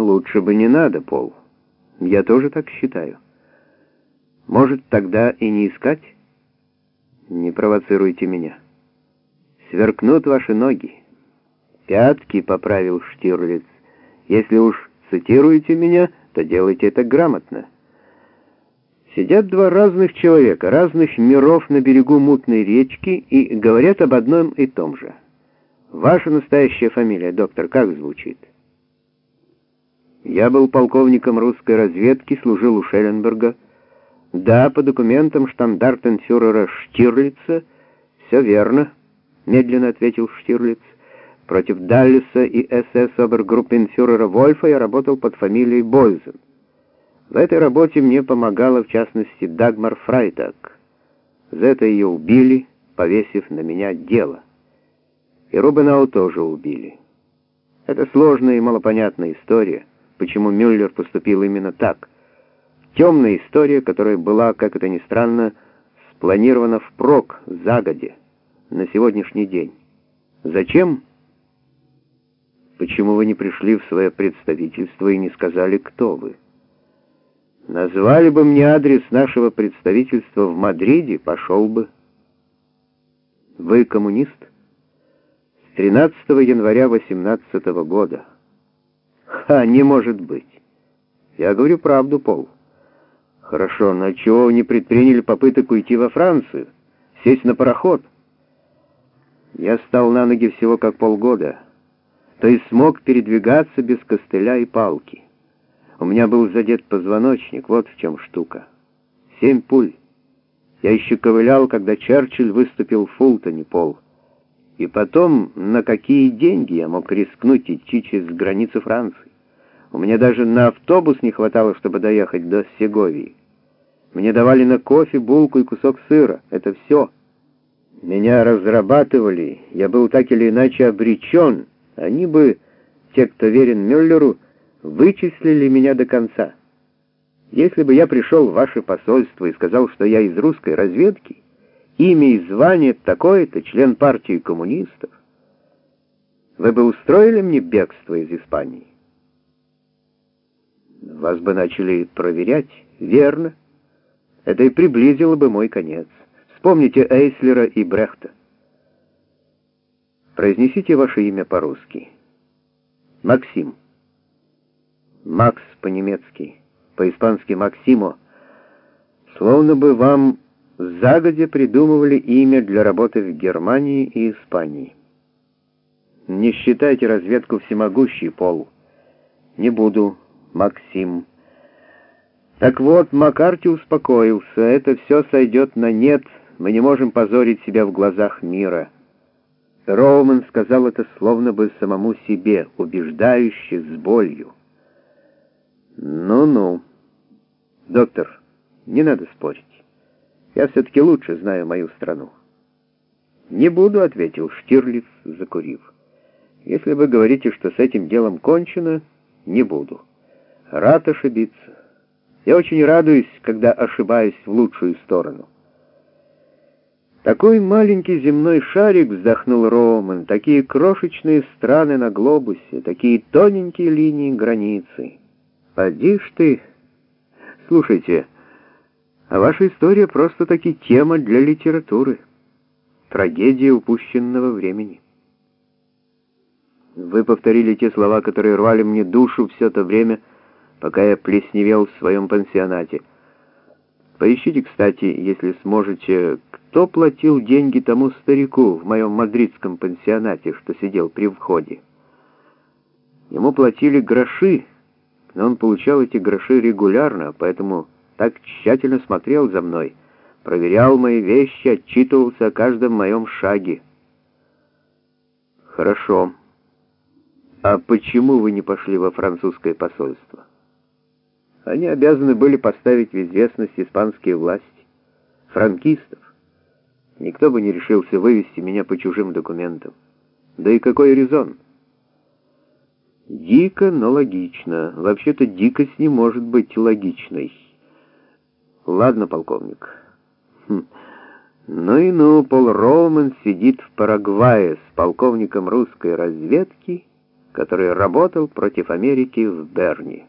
Лучше бы не надо, Пол. Я тоже так считаю. Может, тогда и не искать? Не провоцируйте меня. Сверкнут ваши ноги. Пятки, поправил Штирлиц. Если уж цитируете меня, то делайте это грамотно. Сидят два разных человека, разных миров на берегу мутной речки и говорят об одном и том же. Ваша настоящая фамилия, доктор, как звучит? Я был полковником русской разведки, служил у Шелленберга. Да, по документам штандартенфюрера Штирлица все верно, медленно ответил Штирлиц. Против Даллиса и СС обергруппенфюрера Вольфа я работал под фамилией Бойзен. В этой работе мне помогала, в частности, Дагмар Фрайтак. За это ее убили, повесив на меня дело. И Рубенау тоже убили. Это сложная и малопонятная история, почему Мюллер поступил именно так. Темная история, которая была, как это ни странно, спланирована впрок, загоди, на сегодняшний день. Зачем? Почему вы не пришли в свое представительство и не сказали, кто вы? Назвали бы мне адрес нашего представительства в Мадриде, пошел бы. Вы коммунист? С 13 января 18 года. Ха, не может быть. Я говорю правду, Пол. Хорошо, но чего вы не предприняли попыток уйти во Францию? Сесть на пароход? Я стал на ноги всего как полгода то есть смог передвигаться без костыля и палки. У меня был задет позвоночник, вот в чем штука. Семь пуль. Я еще ковылял, когда Черчилль выступил в Фултоне, Пол. И потом, на какие деньги я мог рискнуть идти через границу Франции? У меня даже на автобус не хватало, чтобы доехать до Сеговии. Мне давали на кофе, булку и кусок сыра. Это все. Меня разрабатывали, я был так или иначе обречен, они бы, те, кто верен Мюллеру, вычислили меня до конца. Если бы я пришел в ваше посольство и сказал, что я из русской разведки, имя и звание такое-то, член партии коммунистов, вы бы устроили мне бегство из Испании? Вас бы начали проверять, верно. Это и приблизило бы мой конец. Вспомните Эйслера и Брехта. Произнесите ваше имя по-русски. Максим. Макс по-немецки, по-испански Максимо. Словно бы вам загодя придумывали имя для работы в Германии и Испании. Не считайте разведку всемогущий, Пол. Не буду, Максим. Так вот, Макарти успокоился. Это все сойдет на нет. Мы не можем позорить себя в глазах мира. Роуман сказал это словно бы самому себе, убеждающе, с болью. «Ну-ну. Доктор, не надо спорить. Я все-таки лучше знаю мою страну». «Не буду», — ответил Штирлиц, закурив. «Если вы говорите, что с этим делом кончено, не буду. Рад ошибиться. Я очень радуюсь, когда ошибаюсь в лучшую сторону». Такой маленький земной шарик, вздохнул Роман, такие крошечные страны на глобусе, такие тоненькие линии границы. Поди ж ты. Слушайте, а ваша история просто-таки тема для литературы. Трагедия упущенного времени. Вы повторили те слова, которые рвали мне душу все то время, пока я плесневел в своем пансионате. Поищите, кстати, если сможете, кто платил деньги тому старику в моем мадридском пансионате, что сидел при входе. Ему платили гроши, но он получал эти гроши регулярно, поэтому так тщательно смотрел за мной, проверял мои вещи, отчитывался о каждом моем шаге. Хорошо. А почему вы не пошли во французское посольство? Они обязаны были поставить в известность испанские власти, франкистов. Никто бы не решился вывести меня по чужим документам. Да и какой резон? Дико, но логично. Вообще-то дикость не может быть логичной. Ладно, полковник. Хм. Ну и ну, Пол Роуман сидит в Парагвае с полковником русской разведки, который работал против Америки в Берне.